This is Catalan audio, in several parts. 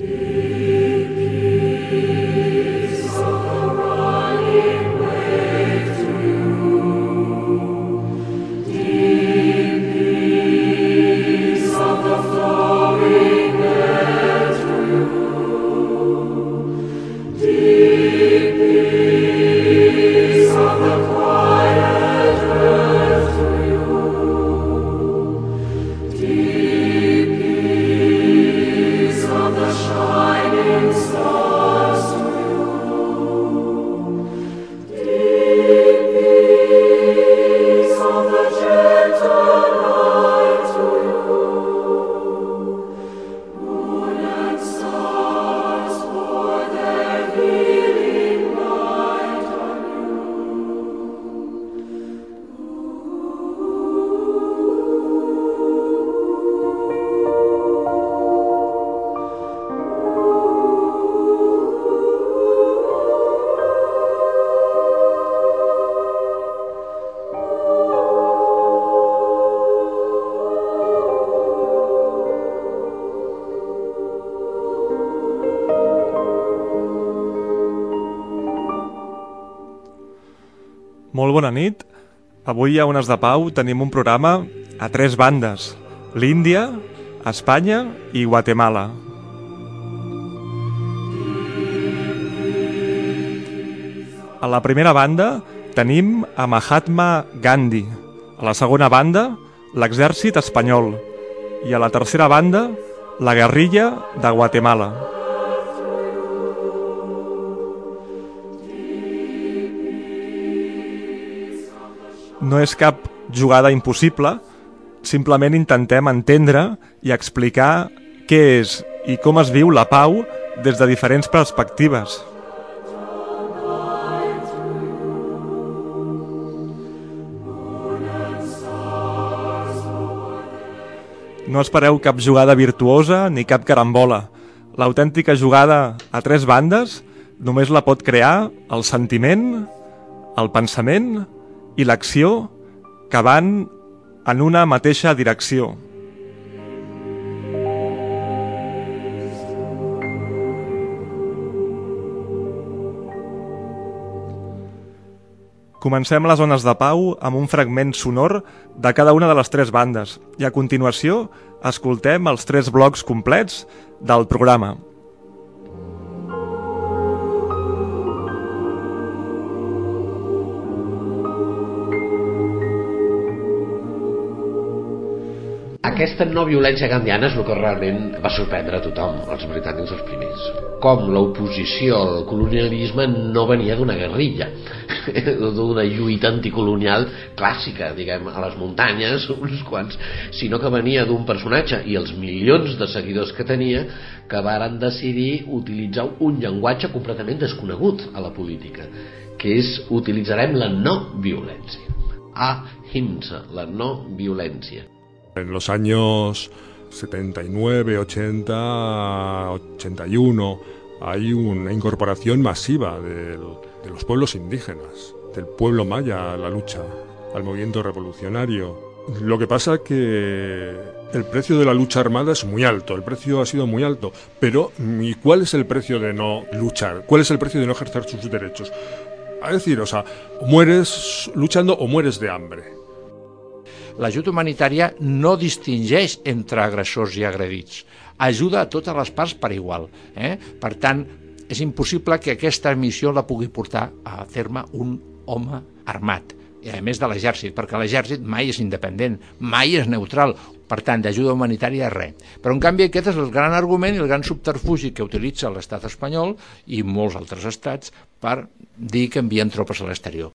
Molt bona nit. Avui a Ones de Pau tenim un programa a tres bandes. L'Índia, Espanya i Guatemala. A la primera banda tenim a Mahatma Gandhi. A la segona banda, l'exèrcit espanyol. I a la tercera banda, la guerrilla de Guatemala. No és cap jugada impossible, simplement intentem entendre i explicar què és i com es viu la pau des de diferents perspectives. No espereu cap jugada virtuosa ni cap carambola. L'autèntica jugada a tres bandes només la pot crear el sentiment, el pensament i l'acció que van en una mateixa direcció. Comencem les zones de pau amb un fragment sonor de cada una de les tres bandes i a continuació escoltem els tres blocs complets del programa. Aquesta no violència gandiana és el que realment va sorprendre a tothom, els britànics els primers. Com l'oposició al colonialisme no venia d'una guerrilla, d'una lluita anticolonial clàssica, diguem, a les muntanyes, uns quants, sinó que venia d'un personatge i els milions de seguidors que tenia que varen decidir utilitzar un llenguatge completament desconegut a la política, que és utilitzarem la no violència. Ahimsa, la no violència. En los años 79, 80, 81 hay una incorporación masiva de los pueblos indígenas, del pueblo maya a la lucha, al movimiento revolucionario. Lo que pasa que el precio de la lucha armada es muy alto, el precio ha sido muy alto, pero ¿y cuál es el precio de no luchar? ¿Cuál es el precio de no ejercer sus derechos? A decir, o sea, mueres luchando o mueres de hambre. L'ajut humanitària no distingeix entre agressors i agredits. Ajuda a totes les parts per igual. Eh? Per tant, és impossible que aquesta missió la pugui portar a terme un home armat i a més de l'exèrcit, perquè l'exèrcit mai és independent, mai és neutral, per tant, d'ajuda humanitària res. Però, en canvi, aquest és el gran argument i el gran subterfugi que utilitza l'estat espanyol i molts altres estats per dir que envien tropes a l'exterior.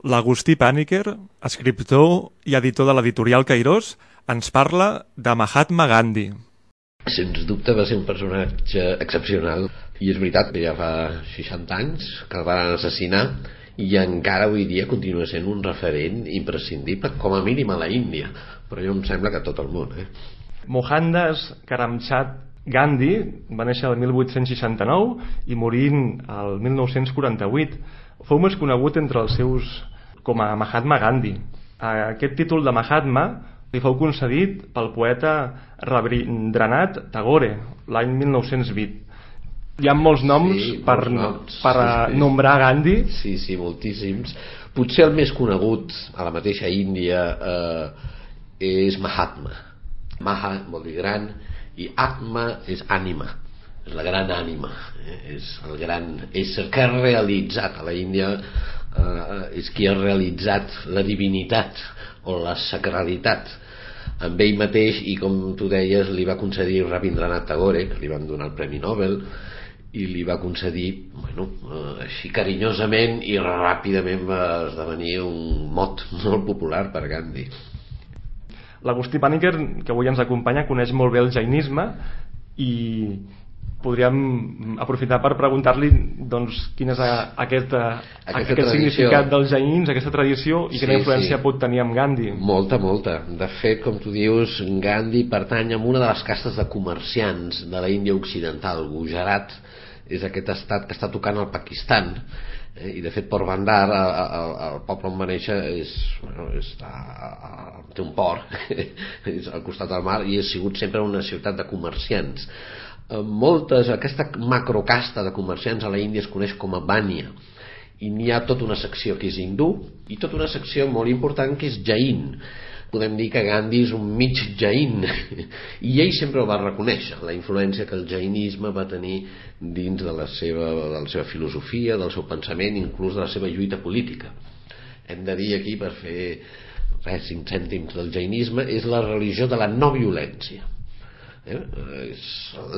L'Agustí Pàniker, escriptor i editor de l'editorial Cairós, ens parla de Mahatma Gandhi. Sens dubte va ser un personatge excepcional i és veritat que ja fa 60 anys que el van assassinar i encara avui dia continua sent un referent imprescindible, com a mínim a la Índia, però jo em sembla que a tot el món. Eh? Mohandas Karamchand Gandhi va néixer el 1869 i morint el 1948. Fou més conegut entre els seus com a Mahatma Gandhi. Aquest títol de Mahatma li fou concedit pel poeta Rabindranath Tagore l'any 1920. Hi ha molts noms Sí, per, molts noms. per Sí, sí. nombrar Gandhi. Sí, sí, moltíssims. Potser el més conegut a la mateixa Índia eh, és Mahatma. Maha vol dir gran i Atma és ànima, és la gran ànima, eh? és el gran ésser que ha realitzat a la Índia eh, és qui ha realitzat la divinitat o la sacralitat amb ell mateix i com tu deies li va concedir Rabindranath Tagore que li van donar el Premi Nobel i li va concedir bueno, eh, així carinyosament i ràpidament va esdevenir un mot molt popular per Gandhi L'Agustí Pàniker, que avui ens acompanya, coneix molt bé el jainisme i podríem aprofitar per preguntar-li doncs, quin és a, aquest, a, Aquesta aquest tradició. significat dels jains, aquesta tradició i quina Sí, influència sí. pot tenir amb Gandhi. Molta, molta. De fet, com tu dius, Gandhi pertany a una de les castes de comerciants de la Índia Occidental. Gujarat és aquest estat que està tocant al Pakistan eh? i de fet Porbandar a- a- a- el poble on va néixer és, bueno, està, a- a- té un port és al costat del mar i ha sigut sempre una ciutat de comerciants moltes, aquesta macrocasta de comerciants a la Índia es coneix com a Banya. I n'hi ha tota una secció que és hindú i tota una secció molt important que és Jain. Podem dir que Gandhi és un mig Jain. I ell sempre ho va reconèixer la influència que el jainisme va tenir dins de la seva, de la seva filosofia del seu pensament, inclús de la seva lluita política. Hem de dir aquí per fer res, 5 cèntims del jainisme és la religió de la no violència eh? és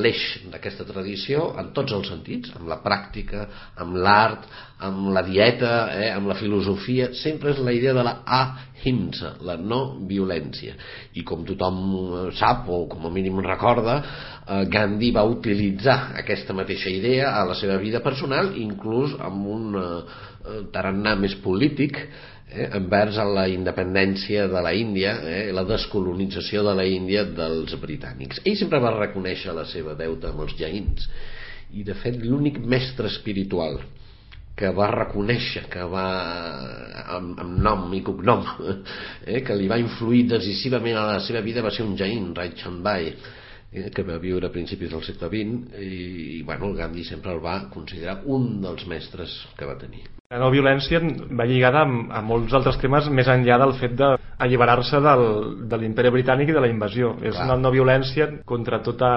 l'eix d'aquesta tradició en tots els sentits, amb la pràctica, amb l'art, amb la dieta, eh? amb la filosofia, sempre és la idea de la ahimsa, la no violència. I com tothom eh, sap, o com a mínim recorda, eh, Gandhi va utilitzar aquesta mateixa idea a la seva vida personal, inclús amb un eh, tarannà més polític, eh, envers a la independència de la Índia, eh, la descolonització de la Índia dels britànics. Ell sempre va reconèixer la seva deuta amb els jaïns i de fet l'únic mestre espiritual que va reconèixer que va amb, amb nom i cognom eh, que li va influir decisivament a la seva vida va ser un jain, Rai Chandbai eh, que va viure a principis del segle XX i, i bueno, Gandhi sempre el va considerar un dels mestres que va tenir La no violència va lligada amb, a molts altres temes més enllà del fet d'alliberar-se del, de l'imperi britànic i de la invasió. És Clar. una no violència contra tota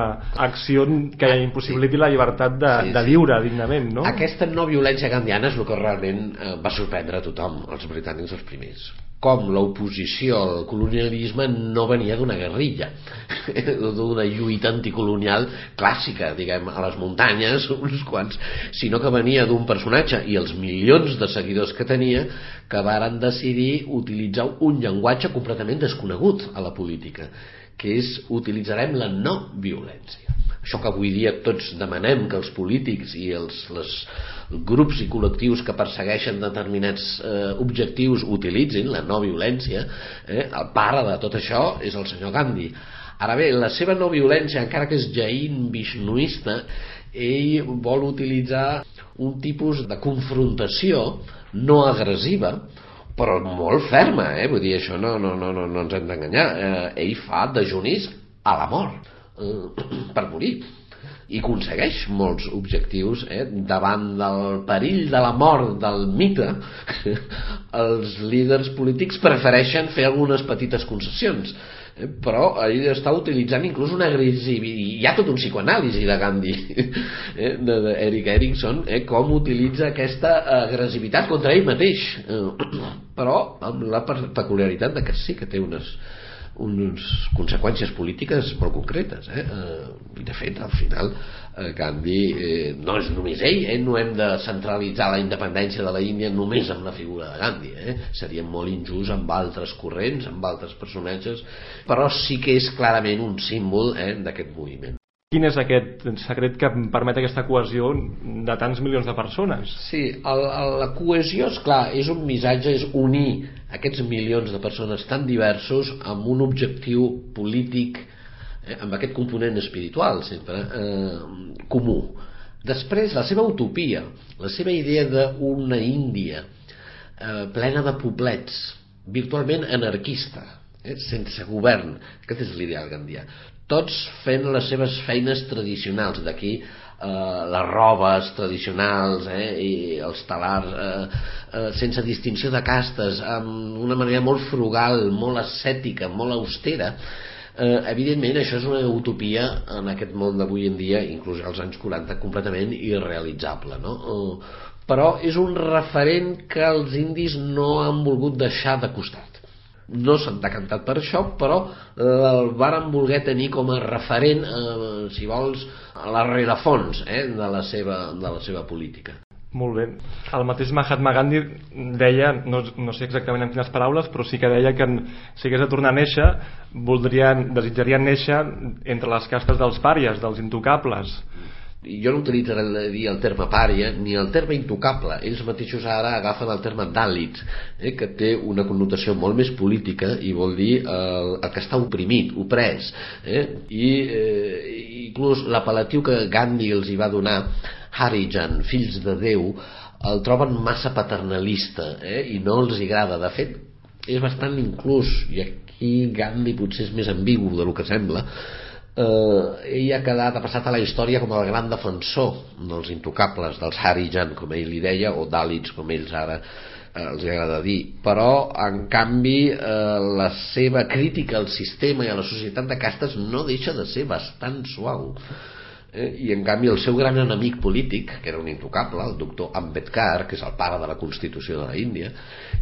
acció que impossibiliti la llibertat de, Sí, de sí. viure dignament, no? Aquesta no violència gandiana és el que realment eh, va sorprendre a tothom, els britànics els primers. Com l'oposició al colonialisme no venia d'una guerrilla, d'una lluita anticolonial clàssica, diguem, a les muntanyes, uns quants, sinó que venia d'un personatge i els milions de seguidors que tenia que varen decidir utilitzar un llenguatge completament desconegut a la política, que és utilitzarem la no violència. Això que avui dia tots demanem que els polítics i els les grups i col·lectius que persegueixen determinats eh, objectius utilitzin la no violència eh, el pare de tot això és el senyor Gandhi. Ara bé, la seva no violència encara que és jain vishnuista ell vol utilitzar un tipus de confrontació no agressiva però molt ferma, eh? vull dir, això no, no, no, no, no ens hem d'enganyar. Eh, ell fa dejunis a la mort, eh, per morir i aconsegueix molts objectius eh? davant del perill de la mort del mite els líders polítics prefereixen fer algunes petites concessions? Però ell està utilitzant inclús una agressivitat hi ha tot un psicoanàlisi de Gandhi eh? de, de Eric Erickson eh? com utilitza aquesta agressivitat contra ell mateix eh? però amb la peculiaritat de que sí que té unes unes conseqüències polítiques molt concretes eh? Eh, i de fet al final Gandhi eh, no és només ell eh? no hem de centralitzar la independència de la Índia només amb la figura de Gandhi eh? seria molt injust amb altres corrents amb altres personatges però sí que és clarament un símbol eh, d'aquest moviment Quin és aquest secret que permet aquesta cohesió de tants milions de persones? Sí, el, el, la cohesió, és clar, és un missatge, és unir aquests milions de persones tan diversos amb un objectiu polític, eh, amb aquest component espiritual sempre, eh, comú. Després, la seva utopia, la seva idea d'una Índia eh, plena de poblets, virtualment anarquista, eh, sense govern, aquest és l'ideal gandià tots fent les seves feines tradicionals d'aquí eh, les robes tradicionals eh, i els talars eh, eh, sense distinció de castes amb una manera molt frugal molt ascètica, molt austera eh, evidentment això és una utopia en aquest món d'avui en dia inclús als anys 40 completament irrealitzable no? Eh, però és un referent que els indis no han volgut deixar de costat no s'han decantat per això però eh, el varen voler tenir com a referent eh, si vols a la rerefons eh, de, la seva, de la seva política molt bé. El mateix Mahatma Gandhi deia, no, no sé exactament en quines paraules, però sí que deia que si hagués de tornar a néixer, voldrien, desitjarien néixer entre les castes dels pàries, dels intocables jo no utilitzaria el terme pària ni el terme intocable ells mateixos ara agafen el terme dàlit eh, que té una connotació molt més política i vol dir el, el que està oprimit, oprès eh? i eh, inclús l'apel·latiu que Gandhi els hi va donar Harijan, fills de Déu el troben massa paternalista eh? i no els agrada de fet és bastant inclús i aquí Gandhi potser és més ambigu del que sembla eh, ell ha quedat, ha passat a la història com el gran defensor dels intocables, dels Harijan, com ell li deia, o Dalits, com ells ara eh, els agrada dir, però en canvi eh, la seva crítica al sistema i a la societat de castes no deixa de ser bastant suau eh? i en canvi el seu gran enemic polític que era un intocable, el doctor Ambedkar que és el pare de la Constitució de la Índia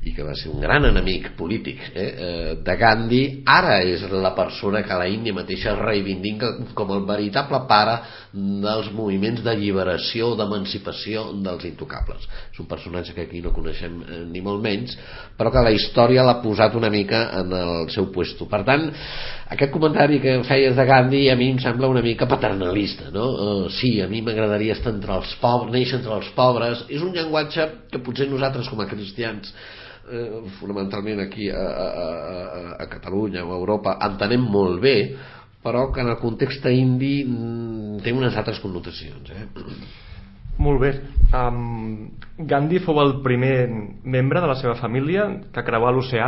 i que va ser un gran enemic polític eh? Eh, de Gandhi ara és la persona que la Índia mateixa reivindica com el veritable pare dels moviments d'alliberació d'emancipació dels intocables és un personatge que aquí no coneixem eh, ni molt menys però que la història l'ha posat una mica en el seu puesto per tant aquest comentari que feies de Gandhi a mi em sembla una mica paternalista no? Uh, sí, a mi m'agradaria estar entre els pobres néixer entre els pobres és un llenguatge que potser nosaltres com a cristians eh, fonamentalment aquí a, a, a, a Catalunya o a Europa entenem molt bé però que en el context indi mm, té unes altres connotacions eh? Molt bé. Um, Gandhi fou el primer membre de la seva família que creuà l'oceà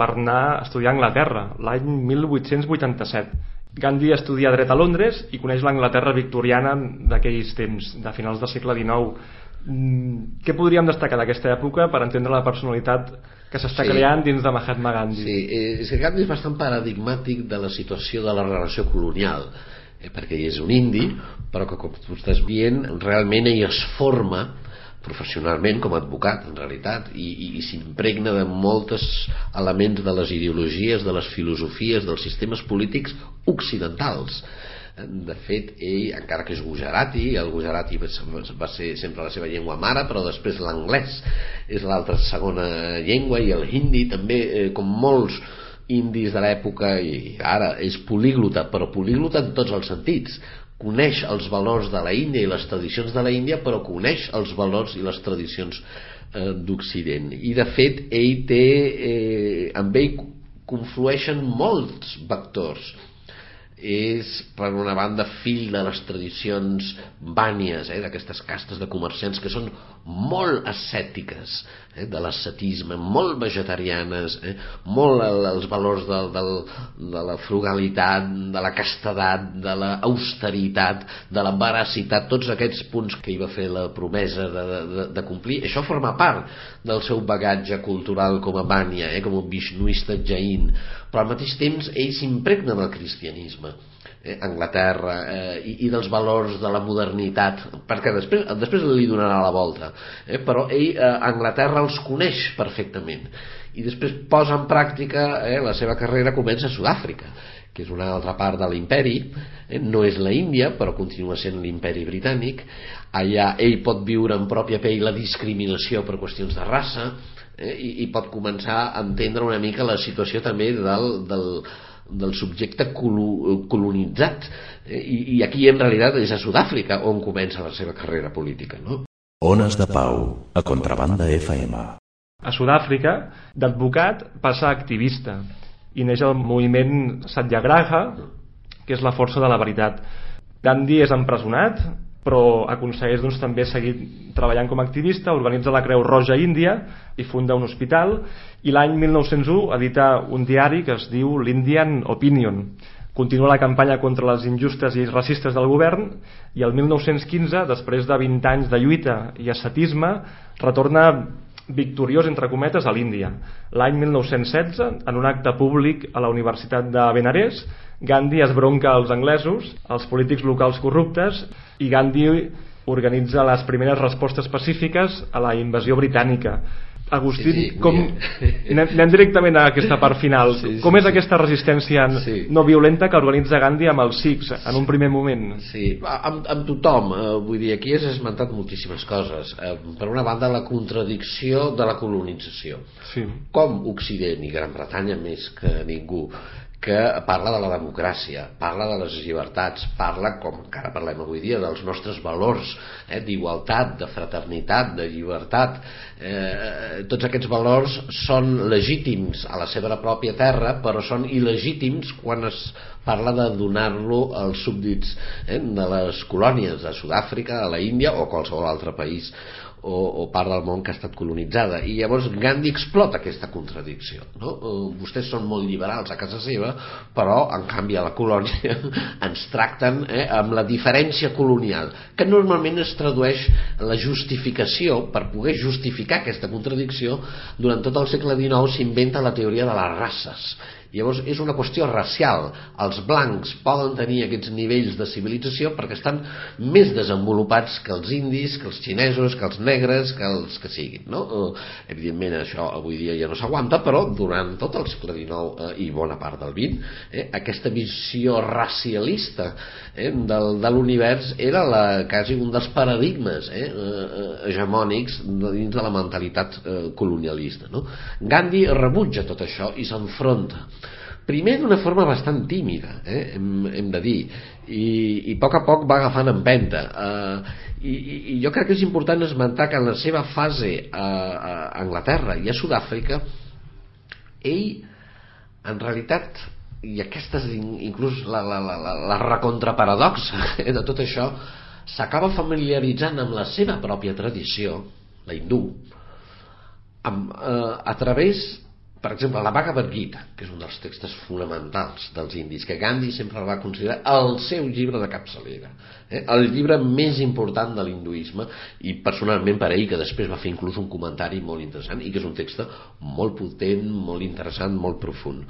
per anar a estudiar a Anglaterra l'any 1887. Gandhi estudia dret a Londres i coneix l'Anglaterra victoriana d'aquells temps, de finals del segle XIX. Mm, què podríem destacar d'aquesta època per entendre la personalitat que s'està sí. creant dins de Mahatma Gandhi? Sí, eh, és que Gandhi és bastant paradigmàtic de la situació de la relació colonial eh, perquè ell és un indi però que com tu estàs dient realment ell es forma professionalment com a advocat en realitat i, i, i s'impregna de molts elements de les ideologies de les filosofies dels sistemes polítics occidentals. De fet ell encara que és gujarati el gujarati va ser sempre la seva llengua mare però després l'anglès és l'altra segona llengua i el hindi també eh, com molts indis de l'època i ara és políglota però políglota en tots els sentits coneix els valors de la Índia i les tradicions de la Índia però coneix els valors i les tradicions eh, d'Occident. I de fet ell té eh, amb ell conflueixen molts vectors és per una banda fill de les tradicions bànies eh, d'aquestes castes de comerciants que són molt ascètiques eh, de l'ascetisme, molt vegetarianes eh, molt els valors del, del, de la frugalitat de la castedat, de l'austeritat de la veracitat tots aquests punts que hi va fer la promesa de, de, de complir, això forma part del seu bagatge cultural com a bània eh, com un vishnuista jain però al mateix temps ell s'impregna del cristianisme eh, Anglaterra eh, i, i dels valors de la modernitat perquè després, després li donarà la volta eh, però ell eh, Anglaterra els coneix perfectament. I després posa en pràctica eh, la seva carrera comença a Sud-àfrica que és una altra part de l'imperi eh, no és la Índia però continua sent l'imperi britànic. Allà ell pot viure en pròpia pell la discriminació per qüestions de raça eh, i, i pot començar a entendre una mica la situació també del, del, del subjecte colonitzat eh, i, i aquí en realitat és a Sud-àfrica on comença la seva carrera política no? Ones de Pau, a Contrabanda FM. A Sud-àfrica, d'advocat passa a activista i neix el moviment Satyagraha, que és la força de la veritat. Gandhi és empresonat, però aconsegueix doncs, també seguir treballant com a activista, organitza la Creu Roja Índia i funda un hospital i l'any 1901 edita un diari que es diu l'Indian Opinion continua la campanya contra les injustes i racistes del govern i el 1915, després de 20 anys de lluita i ascetisme, retorna victoriós, entre cometes, a l'Índia. L'any 1916, en un acte públic a la Universitat de Benarés, Gandhi es bronca als anglesos, als polítics locals corruptes, i Gandhi organitza les primeres respostes pacífiques a la invasió britànica Agustín, sí, sí, com... anem, anem directament a aquesta part final. Sí, sí, com és sí. aquesta resistència sí. no violenta que organitza Gandhi amb els Sikhs en un primer moment? Sí, amb, amb tothom. Eh, vull dir, aquí has esmentat moltíssimes coses. Eh, per una banda, la contradicció de la colonització. Sí. Com Occident i Gran Bretanya més que ningú que parla de la democràcia, parla de les llibertats, parla, com encara parlem avui dia, dels nostres valors eh, d'igualtat, de fraternitat, de llibertat. Eh, tots aquests valors són legítims a la seva pròpia terra, però són il·legítims quan es parla de donar-lo als súbdits eh, de les colònies de Sud-àfrica, a la Índia o qualsevol altre país o, o part del món que ha estat colonitzada i llavors Gandhi explota aquesta contradicció no? Eh, vostès són molt liberals a casa seva però en canvi a la colònia ens tracten eh, amb la diferència colonial que normalment es tradueix la justificació per poder justificar aquesta contradicció durant tot el segle XIX s'inventa la teoria de les races Llavors és una qüestió racial. Els blancs poden tenir aquests nivells de civilització perquè estan més desenvolupats que els indis, que els xinesos, que els negres, que els que siguin. No? Eh, evidentment això avui dia ja no s'aguanta, però durant tot el segle XIX eh, i bona part del XX, eh, aquesta visió racialista eh, del, de l'univers era la, quasi un dels paradigmes eh, eh, hegemònics dins de la mentalitat eh, colonialista. No? Gandhi rebutja tot això i s'enfronta primer d'una forma bastant tímida eh, hem, hem de dir i, i a poc a poc va agafant empenta. Eh, i, i jo crec que és important esmentar que en la seva fase a, a Anglaterra i a Sud-àfrica ell en realitat i aquesta és inclús la, la, la, la, la recontraparadoxa eh, de tot això s'acaba familiaritzant amb la seva pròpia tradició la hindú amb, eh, a través per exemple, la Bhagavad Gita, que és un dels textos fonamentals dels indis, que Gandhi sempre el va considerar el seu llibre de capçalera, eh? el llibre més important de l'hinduisme, i personalment per ell, que després va fer inclús un comentari molt interessant, i que és un text molt potent, molt interessant, molt profund.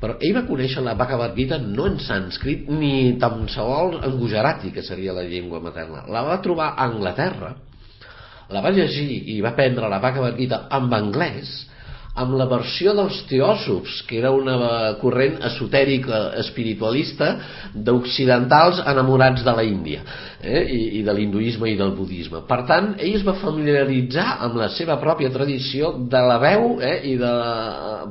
Però ell va conèixer la Bhagavad Gita no en sànscrit ni tan sols en Gujarati, que seria la llengua materna. La va trobar a Anglaterra, la va llegir i va prendre la Bhagavad Gita en anglès, amb la versió dels teòsofs, que era una corrent esotèrica espiritualista d'occidentals enamorats de la Índia eh? I, i de l'hinduisme i del budisme. Per tant, ell es va familiaritzar amb la seva pròpia tradició de la veu eh? i de,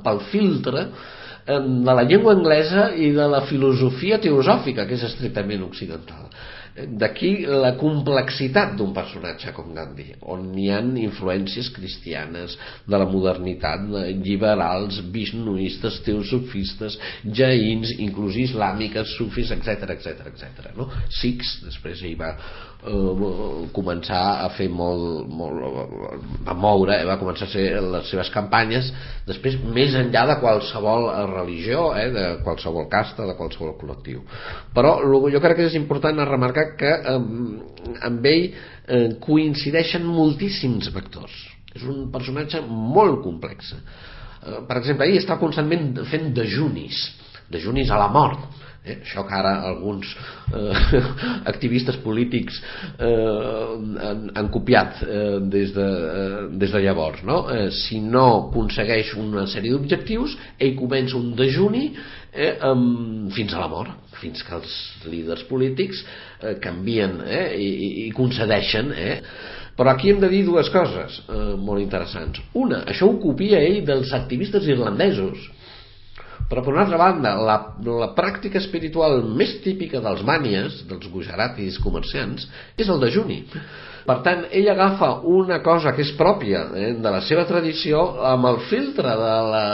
pel filtre eh, de la llengua anglesa i de la filosofia teosòfica, que és estrictament occidental. D'aquí la complexitat d'un personatge com Gandhi, on hi han influències cristianes, de la modernitat, liberals, vishnuistes, teosofistes, jaïns, inclús islàmiques, sufis, etc etc etc. No? Sikhs, després hi va començar a fer molt, molt a moure, eh, va començar a fer les seves campanyes després més enllà de qualsevol religió eh, de qualsevol casta, de qualsevol col·lectiu. Però jo crec que és important remarcar que eh, amb ell eh, coincideixen moltíssims vectors. És un personatge molt complex. Eh, per exemple ell està constantment fent dejunis dejunis a la mort Eh? Això que ara alguns eh, activistes polítics eh, han, han copiat eh, des, de, eh, des de llavors. No? Eh, si no aconsegueix una sèrie d'objectius, ell comença un dejuni eh, um, fins a la mort, fins que els líders polítics eh, canvien eh, i, i concedeixen. Eh? Però aquí hem de dir dues coses eh, molt interessants. Una, això ho copia ell dels activistes irlandesos però per una altra banda, la, la pràctica espiritual més típica dels mànies, dels gujaratis comerciants, és el dejuni. Per tant, ell agafa una cosa que és pròpia eh, de la seva tradició amb el filtre de la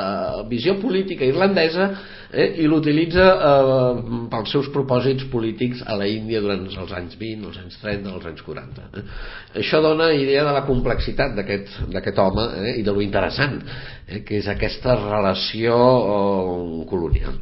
visió política irlandesa eh, i l'utilitza eh, pels seus propòsits polítics a la Índia durant els anys 20, els anys 30, els anys 40. Eh. Això dona idea de la complexitat d'aquest home eh, i de lo interessant eh, que és aquesta relació eh, colonial.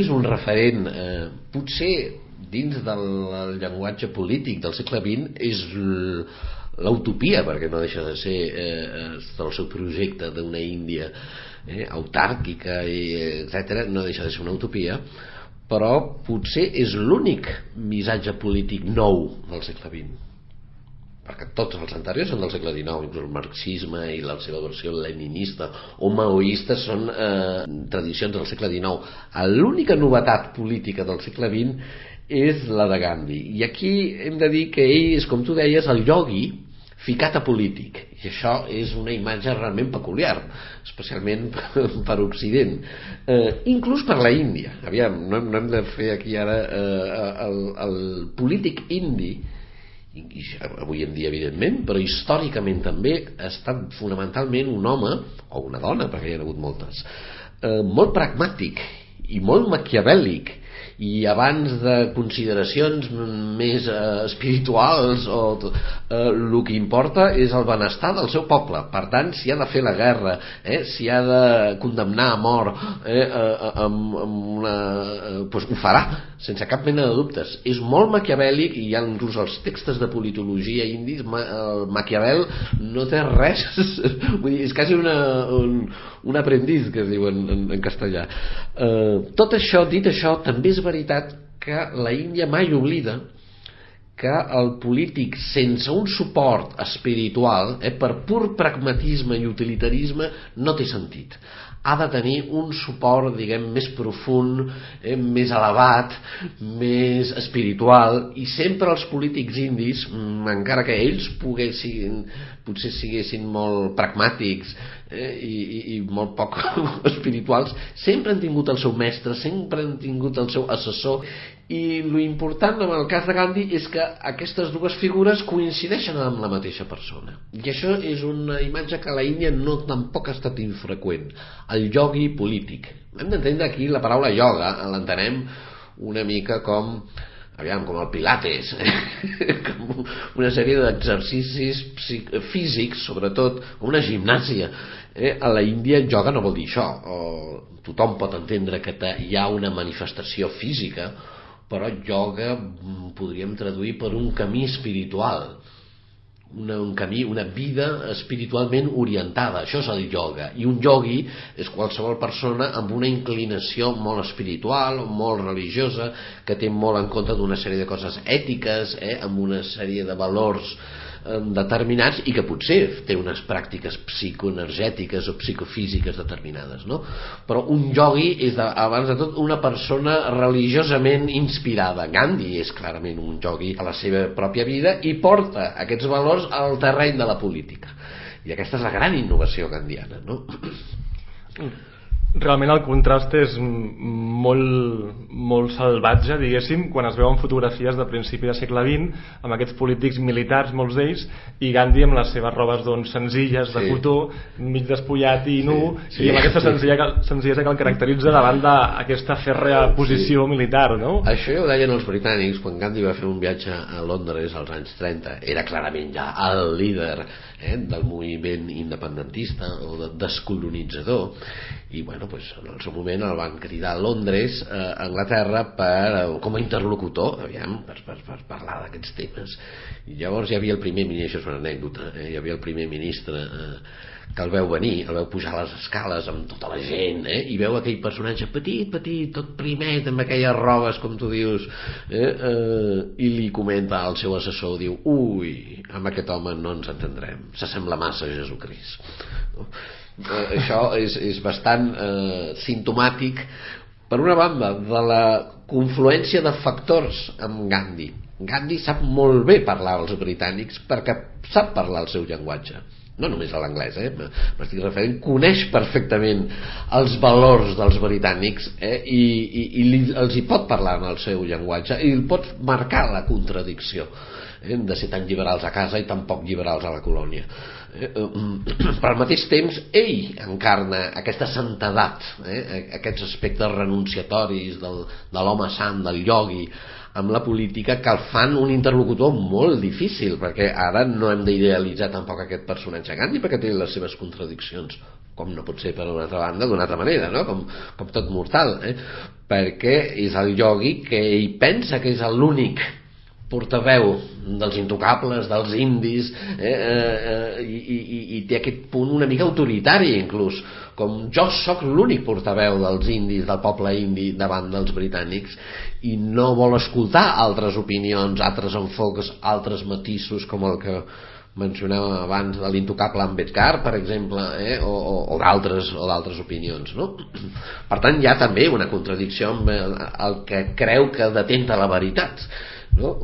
És un referent, eh, potser dins del llenguatge polític del segle XX és l'utopia, perquè no deixa de ser eh, el seu projecte d'una Índia eh, autàrquica, i, etc no deixa de ser una utopia, però potser és l'únic missatge polític nou del segle XX perquè tots els anteriors són del segle XIX, inclús el marxisme i la seva versió leninista o maoista són eh, tradicions del segle XIX. L'única novetat política del segle XX és la de Gandhi. I aquí hem de dir que ell és, com tu deies, el yogui ficat a polític. I això és una imatge realment peculiar, especialment per Occident. Eh, inclús per la Índia. Aviam, no, no hem de fer aquí ara eh, el, el polític indi i avui en dia evidentment, però històricament també ha estat fonamentalment un home, o una dona, perquè hi ha hagut moltes, eh, molt pragmàtic i molt maquiavèl·lic. I abans de consideracions més eh, espirituals o eh, el que importa és el benestar del seu poble. Per tant si ha de fer la guerra eh, si ha de condemnar a mort eh, eh, amb, amb una, eh, pues ho farà sense cap mena de dubtes. És molt maquiavèlic i hi ha inclús els textos de politologia indis ma, el Maquiavel no té res vull dir, és quasi una, un, un aprendiz que es diu en, en, en castellà. Eh, tot això, dit això també és veritat que la Índia mai oblida que el polític sense un suport espiritual eh, per pur pragmatisme i utilitarisme no té sentit ha de tenir un suport diguem més profund eh, més elevat més espiritual i sempre els polítics indis mm, encara que ells poguessin potser siguessin molt pragmàtics eh, i, i, i molt poc espirituals sempre han tingut el seu mestre sempre han tingut el seu assessor i lo important en el cas de Gandhi és que aquestes dues figures coincideixen amb la mateixa persona. I això és una imatge que a la Índia no tampoc ha estat infreqüent. El yogui polític. Hem d'entendre aquí la paraula yoga l'entenem una mica com aviam, com el pilates com una sèrie d'exercicis físics sobretot com una gimnàsia. Eh? a la Índia yoga no vol dir això. O tothom pot entendre que hi ha una manifestació física però yoga mm, podríem traduir per un camí espiritual. Una, un camí, una vida espiritualment orientada. Això és el yoga. I un yogui és qualsevol persona amb una inclinació molt espiritual molt religiosa que té molt en compte d'una sèrie de coses ètiques eh, amb una sèrie de valors determinats i que potser té unes pràctiques psicoenergètiques o psicofísiques determinades no? però un yogui és de, abans de tot una persona religiosament inspirada Gandhi és clarament un yogui a la seva pròpia vida i porta aquests valors al terreny de la política i aquesta és la gran innovació gandiana no? Realment el contrast és molt, molt salvatge, diguéssim, quan es veuen fotografies de principi del segle XX amb aquests polítics militars, molts d'ells, i Gandhi amb les seves robes doncs, senzilles, de Sí. cotó, mig despullat i nu, Sí, sí. i amb aquesta senzilla, senzillesa que el caracteritza davant d'aquesta fèrrea posició militar, no? Això ja ho deien els britànics quan Gandhi va fer un viatge a Londres als anys 30. Era clarament ja el líder eh, del moviment independentista o de descolonitzador. I bueno, pues, en el seu moment el van cridar a Londres, eh, Anglaterra per, eh, com a interlocutor aviam, per, per, per parlar d'aquests temes. I llavors hi havia el primer ministre, això és una anècdota eh, hi havia el primer ministre eh, que el veu venir, el veu pujar les escales amb tota la gent, eh? i veu aquell personatge petit, petit, tot primet, amb aquelles robes, com tu dius, eh? Eh, i li comenta al seu assessor, diu, ui, amb aquest home no ens entendrem, s'assembla massa a Jesucrist. No? Eh, això és, és bastant eh, sintomàtic, per una banda, de la confluència de factors amb Gandhi. Gandhi sap molt bé parlar als britànics perquè sap parlar el seu llenguatge no només a l'anglès, eh? m'estic referint, coneix perfectament els valors dels britànics eh? I, i, i li, els hi pot parlar en el seu llenguatge i pot marcar la contradicció eh? de ser tan liberals a casa i tan poc liberals a la colònia. Eh? Però al mateix temps ell encarna aquesta santedat, eh? aquests aspectes renunciatoris del, de l'home sant, del iogui, amb la política que el fan un interlocutor molt difícil perquè ara no hem d'idealitzar tampoc aquest personatge Gandhi perquè té les seves contradiccions com no pot ser per una altra banda d'una altra manera no? com, com tot mortal eh? perquè és el iogui que ell pensa que és l'únic portaveu dels intocables, dels indis eh, eh, i, i, i té aquest punt una mica autoritari inclús com jo sóc l'únic portaveu dels indis, del poble indi davant dels britànics i no vol escoltar altres opinions, altres enfocs, altres matisos com el que mencionàvem abans de l'intocable Ambedkar, per exemple, eh? o, o, o d'altres o d'altres opinions. No? Per tant, hi ha també una contradicció amb el que creu que detenta la veritat. No?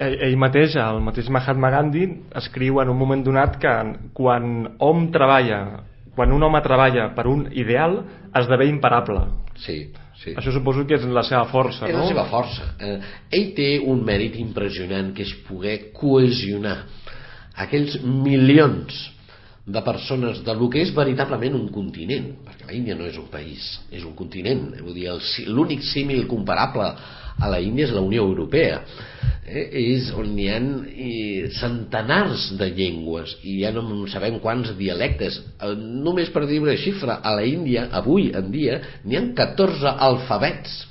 Ell, ell mateix, el mateix Mahatma Gandhi, escriu en un moment donat que quan hom treballa, quan un home treballa per un ideal, esdevé imparable. Sí, sí. Això suposo que és la seva força, és no? la seva força. Eh, ell té un mèrit impressionant que és poder cohesionar aquells milions de persones de lo que és veritablement un continent, perquè la Índia no és un país, és un continent. Vull dir, l'únic símil comparable a la Índia és la Unió Europea. Eh? És on hi ha eh, centenars de llengües i ja no sabem quants dialectes. Eh, només per dir una xifra, a la Índia, avui en dia, n'hi ha 14 alfabets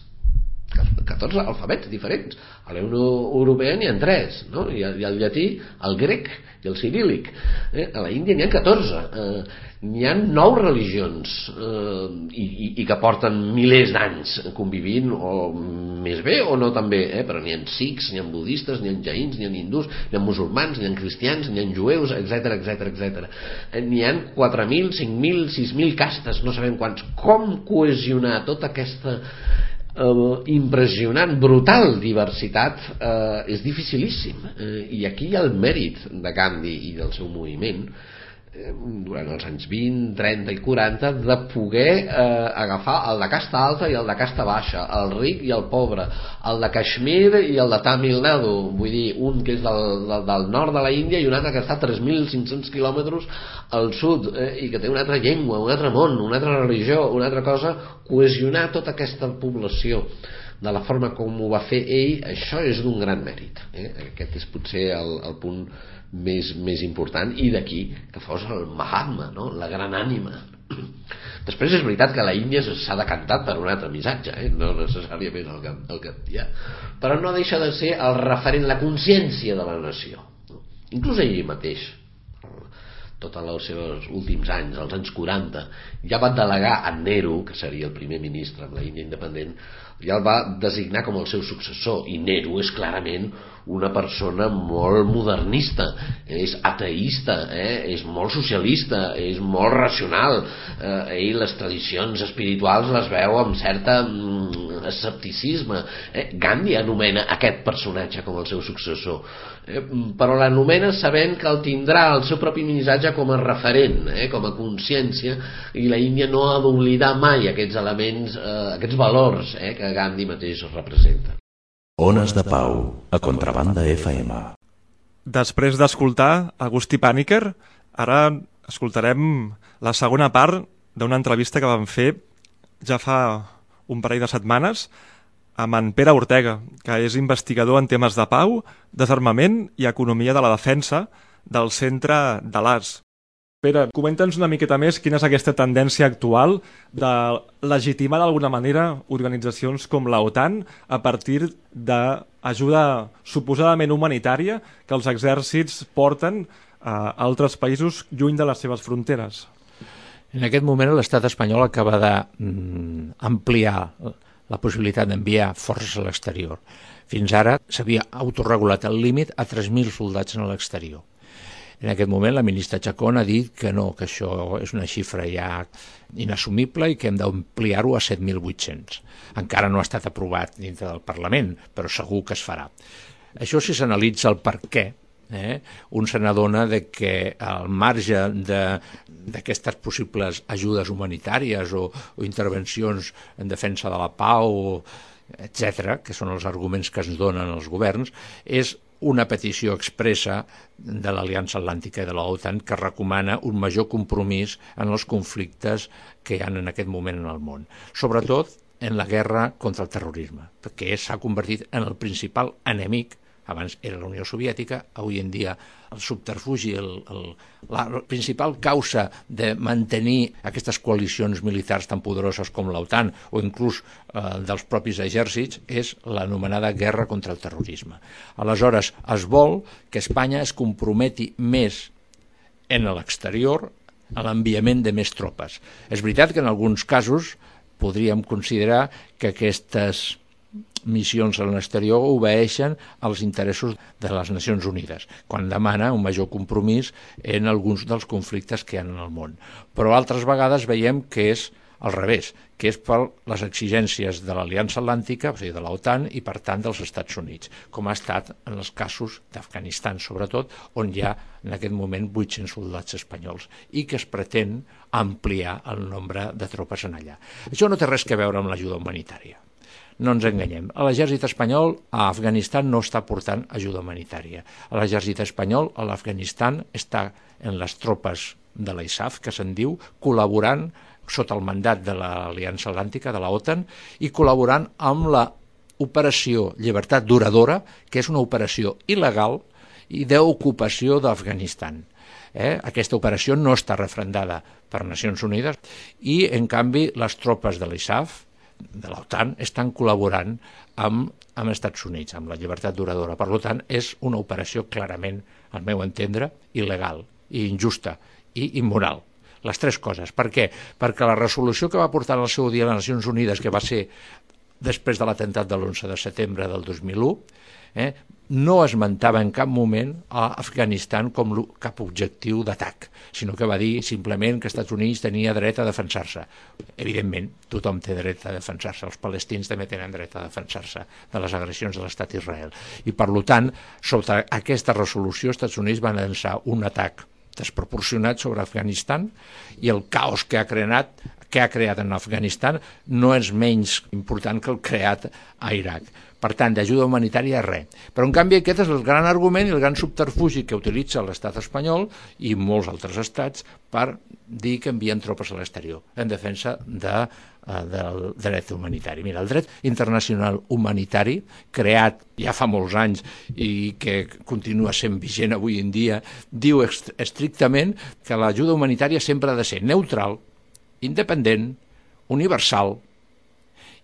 14 alfabets diferents. A la Europea n'hi ha 3, no? Hi ha, hi ha el llatí, el grec i el cirílic. Eh? A la Índia n'hi ha 14. Eh, n'hi ha 9 religions eh, i, i, i que porten milers d'anys convivint, o més bé o no també, eh? però n'hi ha sikhs, n'hi ha budistes, n'hi ha jaïns, n'hi ha hindús, n'hi ha musulmans, n'hi ha cristians, n'hi ha jueus, etc etc etc. Eh, n'hi ha 4.000, 5.000, 6.000 castes, no sabem quants. Com cohesionar tota aquesta eh, impressionant, brutal diversitat eh, és dificilíssim. Eh, i aquí hi ha el mèrit de Gandhi i del seu moviment durant els anys 20, 30 i 40 de poder eh, agafar el de casta alta i el de casta baixa el ric i el pobre el de Kashmir i el de Tamil Nadu vull dir, un que és del, del, del nord de la Índia i un altre que està a 3.500 quilòmetres al sud eh, i que té una altra llengua, un altre món, una altra religió una altra cosa, cohesionar tota aquesta població de la forma com ho va fer ell, això és d'un gran mèrit. Eh? Aquest és potser el, el punt més, més important i d'aquí que fos el Mahatma, no? la gran ànima. Després és veritat que la Índia s'ha decantat per un altre missatge, eh? no necessàriament el que, el ha, però no deixa de ser el referent, la consciència de la nació. No? Inclús ell mateix, tots els seus últims anys, als anys 40, ja va delegar a Nehru, que seria el primer ministre amb la Índia independent, ja el va designar com el seu successor i Nehru és clarament una persona molt modernista és ateista eh? és molt socialista és molt racional eh, ell les tradicions espirituals les veu amb certa mm, escepticisme eh? Gandhi anomena aquest personatge com el seu successor eh? però l'anomena sabent que el tindrà el seu propi missatge com a referent, eh, com a consciència, i la Índia no ha d'oblidar mai aquests elements, eh, aquests valors eh, que Gandhi mateix representa. Ones de Pau, a Contrabanda FM. Després d'escoltar Agustí Pàniker, ara escoltarem la segona part d'una entrevista que vam fer ja fa un parell de setmanes amb en Pere Ortega, que és investigador en temes de pau, desarmament i economia de la defensa del centre de l'AS. Pere, comenta'ns una miqueta més quina és aquesta tendència actual de legitimar d'alguna manera organitzacions com la OTAN a partir d'ajuda suposadament humanitària que els exèrcits porten a altres països lluny de les seves fronteres. En aquest moment l'estat espanyol acaba d'ampliar mm, la possibilitat d'enviar forces a l'exterior. Fins ara s'havia autorregulat el límit a 3.000 soldats en l'exterior. En aquest moment la ministra Chacón ha dit que no, que això és una xifra ja inassumible i que hem d'ampliar-ho a 7.800. Encara no ha estat aprovat dintre del Parlament, però segur que es farà. Això si s'analitza el per què, eh, un se n'adona que al marge d'aquestes possibles ajudes humanitàries o, o intervencions en defensa de la pau, etc, que són els arguments que ens donen els governs, és una petició expressa de l'Aliança Atlàntica i de l'OTAN que recomana un major compromís en els conflictes que hi ha en aquest moment en el món. Sobretot en la guerra contra el terrorisme, perquè s'ha convertit en el principal enemic abans era la Unió Soviètica, avui en dia el subterfugi, el, el, la principal causa de mantenir aquestes coalicions militars tan poderoses com l'OTAN o inclús eh, dels propis exèrcits és l'anomenada guerra contra el terrorisme. Aleshores, es vol que Espanya es comprometi més en l'exterior a l'enviament de més tropes. És veritat que en alguns casos podríem considerar que aquestes missions a l'exterior obeeixen als interessos de les Nacions Unides, quan demana un major compromís en alguns dels conflictes que hi ha en el món. Però altres vegades veiem que és al revés, que és per les exigències de l'Aliança Atlàntica, o sigui, de l'OTAN, i per tant dels Estats Units, com ha estat en els casos d'Afganistan, sobretot, on hi ha en aquest moment 800 soldats espanyols, i que es pretén ampliar el nombre de tropes en allà. Això no té res que veure amb l'ajuda humanitària no ens enganyem. L'exèrcit espanyol a Afganistan no està portant ajuda humanitària. L'exèrcit espanyol a l'Afganistan està en les tropes de l'ISAF, que se'n diu, col·laborant sota el mandat de l'Aliança Atlàntica, de la OTAN, i col·laborant amb la operació Llibertat Duradora, que és una operació il·legal i d'ocupació d'Afganistan. Eh? Aquesta operació no està refrendada per Nacions Unides i, en canvi, les tropes de l'ISAF, de l'OTAN estan col·laborant amb, amb Estats Units, amb la llibertat duradora. Per tant, és una operació clarament, al meu entendre, il·legal i injusta i immoral. Les tres coses. Per què? Perquè la resolució que va portar al seu dia les Nacions Unides, que va ser després de l'atemptat de l'11 de setembre del 2001, eh, no esmentava en cap moment a Afganistan com cap objectiu d'atac, sinó que va dir simplement que Estats Units tenia dret a defensar-se. Evidentment, tothom té dret a defensar-se, els palestins també tenen dret a defensar-se de les agressions de l'estat Israel. I per tant, sota aquesta resolució, Estats Units van llançar un atac desproporcionat sobre Afganistan i el caos que ha creat que ha creat en Afganistan no és menys important que el creat a Iraq per tant, d'ajuda humanitària, res. Però, en canvi, aquest és el gran argument i el gran subterfugi que utilitza l'estat espanyol i molts altres estats per dir que envien tropes a l'exterior en defensa de, eh, del dret humanitari. Mira, el dret internacional humanitari, creat ja fa molts anys i que continua sent vigent avui en dia, diu estrictament que l'ajuda humanitària sempre ha de ser neutral, independent, universal,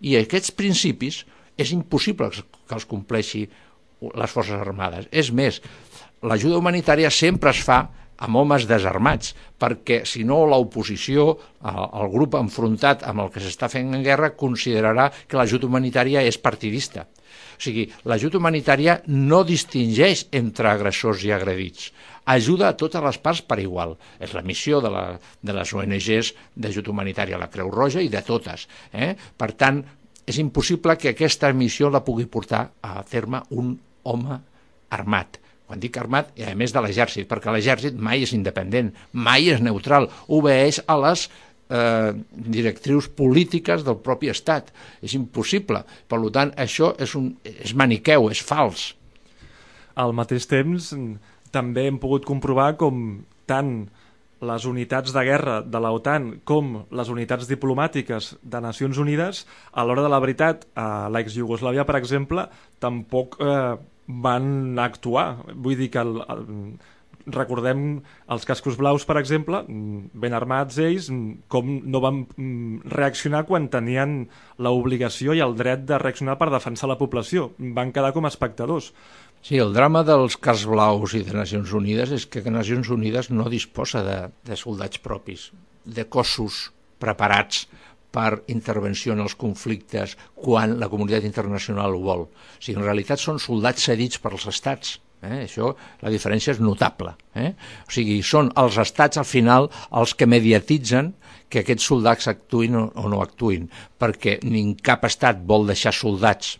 i aquests principis és impossible que els compleixi les Forces Armades. És més, l'ajuda humanitària sempre es fa amb homes desarmats, perquè si no l'oposició, el grup enfrontat amb el que s'està fent en guerra, considerarà que l'ajuda humanitària és partidista. O sigui, l'ajuda humanitària no distingeix entre agressors i agredits. Ajuda a totes les parts per igual. És la missió de, la, de les ONGs d'ajuda humanitària, la Creu Roja i de totes. Eh? Per tant, és impossible que aquesta missió la pugui portar a terme un home armat, quan dic armat, a més de l'exèrcit, perquè l'exèrcit mai és independent, mai és neutral, obeeix a les eh, directrius polítiques del propi estat. És impossible. Per tant, això és, un, és maniqueu, és fals. Al mateix temps, també hem pogut comprovar com tant les unitats de guerra de l'OTAN com les unitats diplomàtiques de Nacions Unides, a l'hora de la veritat, a l'ex-Jugoslàvia, per exemple, tampoc eh, van actuar. Vull dir que el, el, recordem els cascos blaus, per exemple, ben armats ells, com no van reaccionar quan tenien l'obligació i el dret de reaccionar per defensar la població. Van quedar com espectadors. Sí, el drama dels cas blaus i de Nacions Unides és que Nacions Unides no disposa de, de soldats propis, de cossos preparats per intervenció en els conflictes quan la comunitat internacional ho vol. O sigui, en realitat són soldats cedits per als estats Eh? Això, la diferència és notable. Eh? O sigui, són els estats al final els que mediatitzen que aquests soldats actuïn o, no actuïn, perquè ni cap estat vol deixar soldats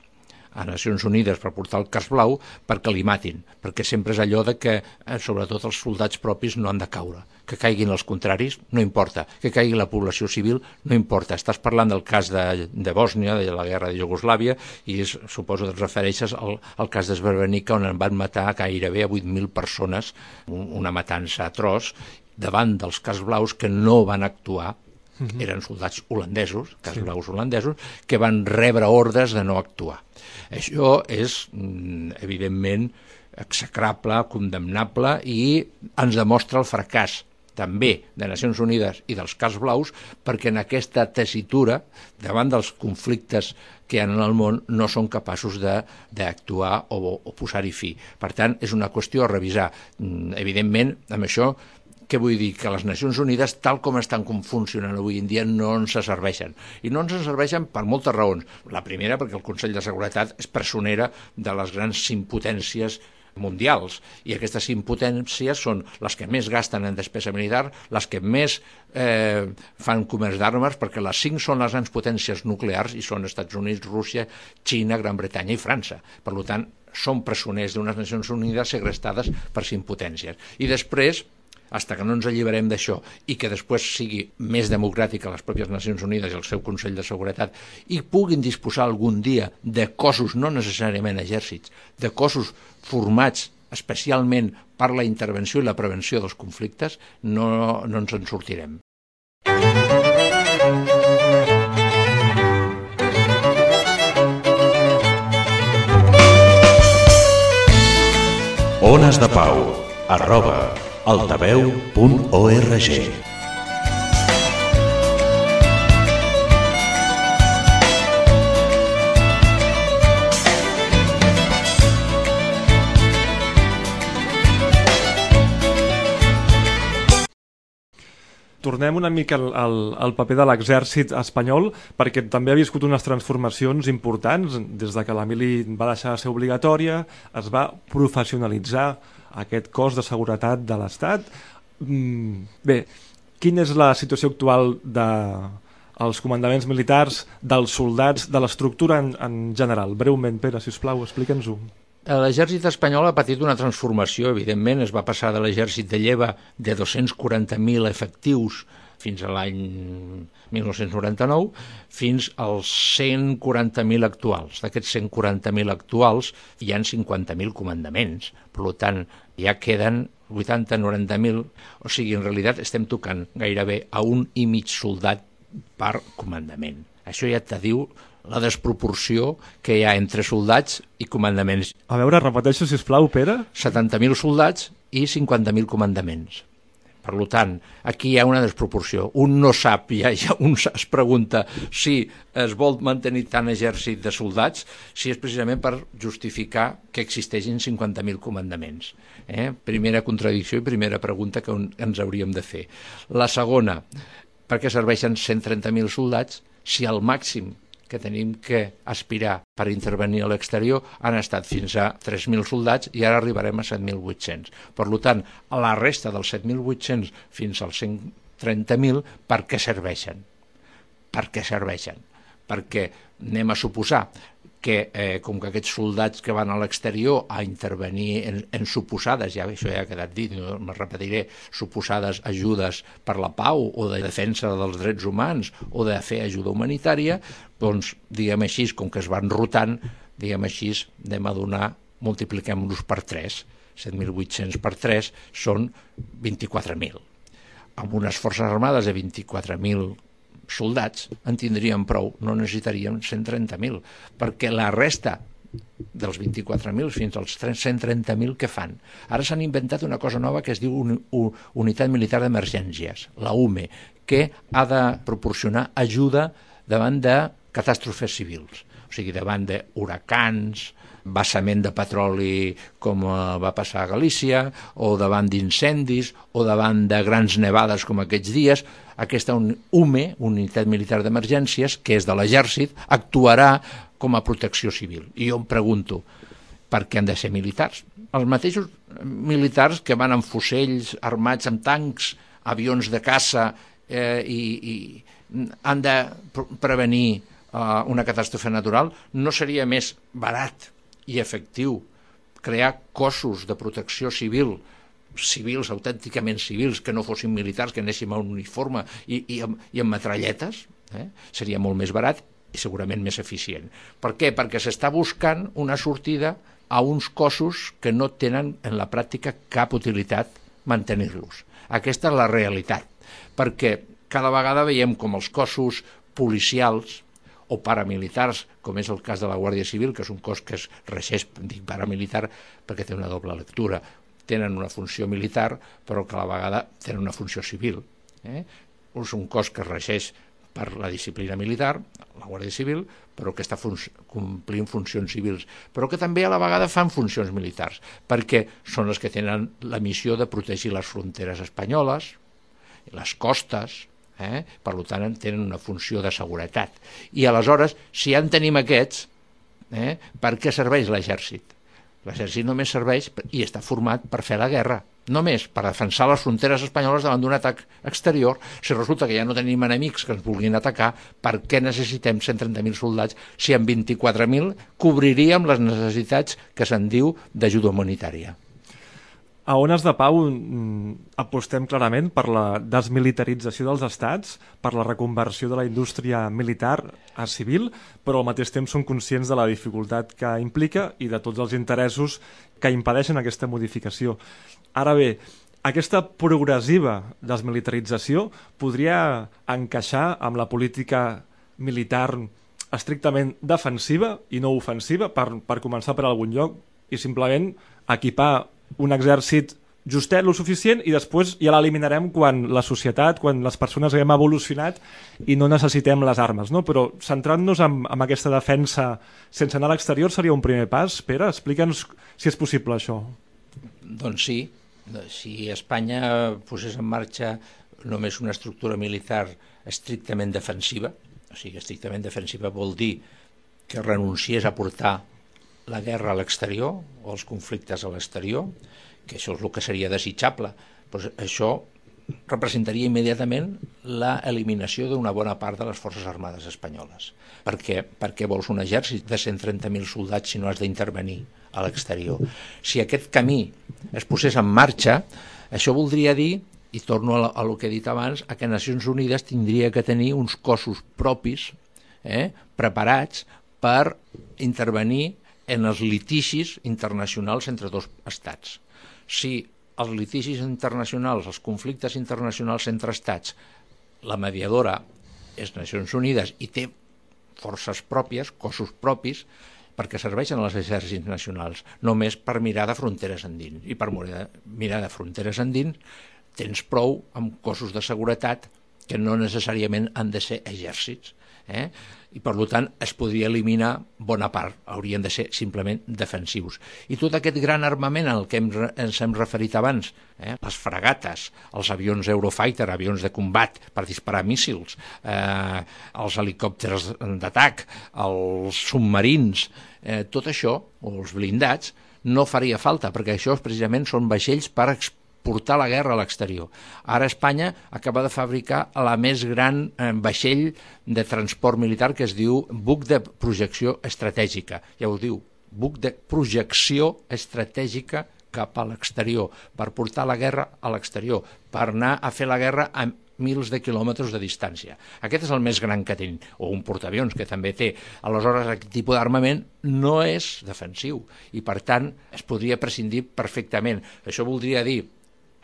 a Nacions Unides per portar el cas blau perquè li matin, perquè sempre és allò de que, eh, sobretot, els soldats propis no han de caure. Que caiguin els contraris, no importa. Que caigui la població civil, no importa. Estàs parlant del cas de, de Bòsnia, de la guerra de Iugoslàvia, i és, suposo que et refereixes al, al cas d'Esberbenica, on en van matar gairebé a 8.000 persones, una matança atroç, davant dels cas blaus que no van actuar Uh -huh. eren soldats holandesos, cas sí. blaus holandesos, que van rebre ordres de no actuar. Això és, mm, evidentment, execrable, condemnable i ens demostra el fracàs també de Nacions Unides i dels cas blaus, perquè en aquesta tessitura, davant dels conflictes que hi ha en el món, no són capaços d'actuar o, o posar-hi fi. Per tant, és una qüestió a revisar. Mm, evidentment, amb això què vull dir? Que les Nacions Unides, tal com estan funcionant avui en dia, no ens serveixen. I no ens serveixen per moltes raons. La primera, perquè el Consell de Seguretat és presonera de les grans impotències mundials i aquestes impotències són les que més gasten en despesa militar, les que més eh, fan comerç d'armes, perquè les cinc són les grans potències nuclears i són Estats Units, Rússia, Xina, Gran Bretanya i França. Per tant, són presoners d'unes Nacions Unides segrestades per impotències. I després, hasta que no ens alliberem d'això i que després sigui més democràtica les pròpies Nacions Unides i el seu Consell de Seguretat i puguin disposar algun dia de cossos, no necessàriament exèrcits, de cossos formats especialment per la intervenció i la prevenció dels conflictes, no, no ens en sortirem. Ones de Pau, arroba altaveu.org tornem una mica al, al, al paper de l'exèrcit espanyol perquè també ha viscut unes transformacions importants. Des de que la mili va deixar de ser obligatòria, es va professionalitzar aquest cos de seguretat de l'Estat. Mm, bé, quina és la situació actual de els comandaments militars, dels soldats, de l'estructura en, en general? Breument, Pere, si us plau, explica'ns-ho. L'exèrcit espanyol ha patit una transformació, evidentment, es va passar de l'exèrcit de lleva de 240.000 efectius fins a l'any 1999 fins als 140.000 actuals. D'aquests 140.000 actuals hi han 50.000 comandaments, per tant ja queden 80-90.000, o sigui, en realitat estem tocant gairebé a un i mig soldat per comandament. Això ja te diu la desproporció que hi ha entre soldats i comandaments. A veure, repeteixo, si us plau, Pere. 70.000 soldats i 50.000 comandaments. Per tant, aquí hi ha una desproporció. Un no sap, ja, ja un es pregunta si es vol mantenir tant exèrcit de soldats, si és precisament per justificar que existeixin 50.000 comandaments. Eh? Primera contradicció i primera pregunta que ens hauríem de fer. La segona, per què serveixen 130.000 soldats si al màxim que tenim que aspirar per intervenir a l'exterior han estat fins a 3.000 soldats i ara arribarem a 7.800. Per tant, la resta dels 7.800 fins als 130.000, per què serveixen? Per què serveixen? Perquè anem a suposar que eh, com que aquests soldats que van a l'exterior a intervenir en, en suposades, ja això ja ha quedat dit, no me repetiré, suposades ajudes per la pau o de defensa dels drets humans o de fer ajuda humanitària, doncs, diguem així, com que es van rotant, diguem així, anem a donar, multipliquem-los per 3, 7.800 per 3 són 24.000. Amb unes forces armades de 24.000 soldats en tindríem prou, no necessitaríem 130.000, perquè la resta dels 24.000 fins als 130.000 que fan. Ara s'han inventat una cosa nova que es diu un, un, Unitat Militar d'Emergències, la UME, que ha de proporcionar ajuda davant de catàstrofes civils, o sigui, davant d'huracans, vessament de petroli com eh, va passar a Galícia, o davant d'incendis, o davant de grans nevades com aquests dies, aquesta UME, Unitat Militar d'Emergències, que és de l'exèrcit, actuarà com a protecció civil. I jo em pregunto, per què han de ser militars? Els mateixos militars que van amb fusells armats amb tancs, avions de caça eh, i, i han de prevenir eh, una catàstrofe natural, no seria més barat i efectiu crear cossos de protecció civil civils, autènticament civils, que no fossin militars, que anéssim a un uniforme i, i, amb, i amb metralletes, eh? seria molt més barat i segurament més eficient. Per què? Perquè s'està buscant una sortida a uns cossos que no tenen en la pràctica cap utilitat mantenir-los. Aquesta és la realitat, perquè cada vegada veiem com els cossos policials o paramilitars, com és el cas de la Guàrdia Civil, que és un cos que es regeix, dic paramilitar, perquè té una doble lectura. Tenen una funció militar, però que a la vegada tenen una funció civil. Eh? És un cos que es regeix per la disciplina militar, la Guàrdia Civil, però que està fun complint funcions civils, però que també a la vegada fan funcions militars, perquè són les que tenen la missió de protegir les fronteres espanyoles, les costes, eh? per tant tenen una funció de seguretat. I aleshores, si ja en tenim aquests, eh? per què serveix l'exèrcit? L'exèrcit només serveix i està format per fer la guerra, només per defensar les fronteres espanyoles davant d'un atac exterior. Si resulta que ja no tenim enemics que ens vulguin atacar, per què necessitem 130.000 soldats si amb 24.000 cobriríem les necessitats que se'n diu d'ajuda humanitària? A Ones de Pau mm, apostem clarament per la desmilitarització dels estats, per la reconversió de la indústria militar a civil, però al mateix temps som conscients de la dificultat que implica i de tots els interessos que impedeixen aquesta modificació. Ara bé, aquesta progressiva desmilitarització podria encaixar amb la política militar estrictament defensiva i no ofensiva, per, per començar per algun lloc, i simplement equipar un exèrcit justet, lo suficient, i després ja l'eliminarem quan la societat, quan les persones haguem evolucionat i no necessitem les armes. No? Però centrant-nos en, en aquesta defensa sense anar a l'exterior seria un primer pas. Pere, explica'ns si és possible això. Doncs sí. Si Espanya posés en marxa només una estructura militar estrictament defensiva, o sigui, estrictament defensiva vol dir que renunciés a portar la guerra a l'exterior o els conflictes a l'exterior, que això és el que seria desitjable, doncs això representaria immediatament la eliminació d'una bona part de les forces armades espanyoles. Per què? Perquè vols un exèrcit de 130.000 soldats si no has d'intervenir a l'exterior. Si aquest camí es posés en marxa, això voldria dir, i torno a, a lo que he dit abans, a que Nacions Unides tindria que tenir uns cossos propis eh, preparats per intervenir en els litigis internacionals entre dos estats. Si els litigis internacionals, els conflictes internacionals entre estats, la mediadora és Nacions Unides i té forces pròpies, cossos propis, perquè serveixen als exèrcits nacionals, només per mirar de fronteres endins. I per mirar de fronteres endins tens prou amb cossos de seguretat que no necessàriament han de ser exèrcits. Eh? i per tant es podria eliminar bona part, haurien de ser simplement defensius. I tot aquest gran armament al que hem, ens hem referit abans, eh, les fregates, els avions Eurofighter, avions de combat per disparar míssils, eh, els helicòpters d'atac, els submarins, eh, tot això, o els blindats, no faria falta, perquè això precisament són vaixells per portar la guerra a l'exterior. Ara Espanya acaba de fabricar la més gran eh, vaixell de transport militar que es diu buc de projecció estratègica. Ja ho diu, buc de projecció estratègica cap a l'exterior, per portar la guerra a l'exterior, per anar a fer la guerra amb mils de quilòmetres de distància. Aquest és el més gran que tenim, o un portaavions que també té. Aleshores, aquest tipus d'armament no és defensiu i, per tant, es podria prescindir perfectament. Això voldria dir,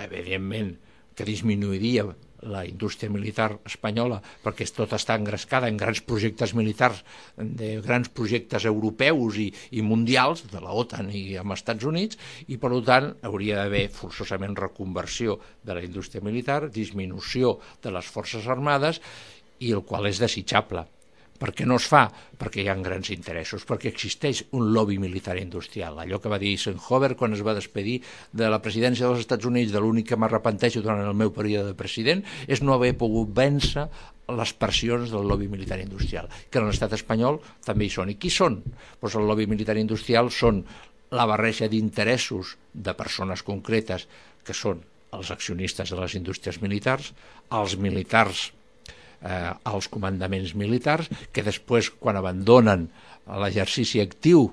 evidentment, que disminuiria la indústria militar espanyola, perquè tot està engrescada en grans projectes militars, de grans projectes europeus i, i mundials, de la OTAN i amb Estats Units, i per tant hauria d'haver forçosament reconversió de la indústria militar, disminució de les forces armades, i el qual és desitjable. Per què no es fa? Perquè hi ha grans interessos, perquè existeix un lobby militar industrial. Allò que va dir Eisenhower quan es va despedir de la presidència dels Estats Units, de l'únic que m'arrepenteixo durant el meu període de president, és no haver pogut vèncer les pressions del lobby militar industrial, que en l'estat espanyol també hi són. I qui són? Pues el lobby militar industrial són la barreja d'interessos de persones concretes, que són els accionistes de les indústries militars, els militars eh, als comandaments militars, que després, quan abandonen l'exercici actiu,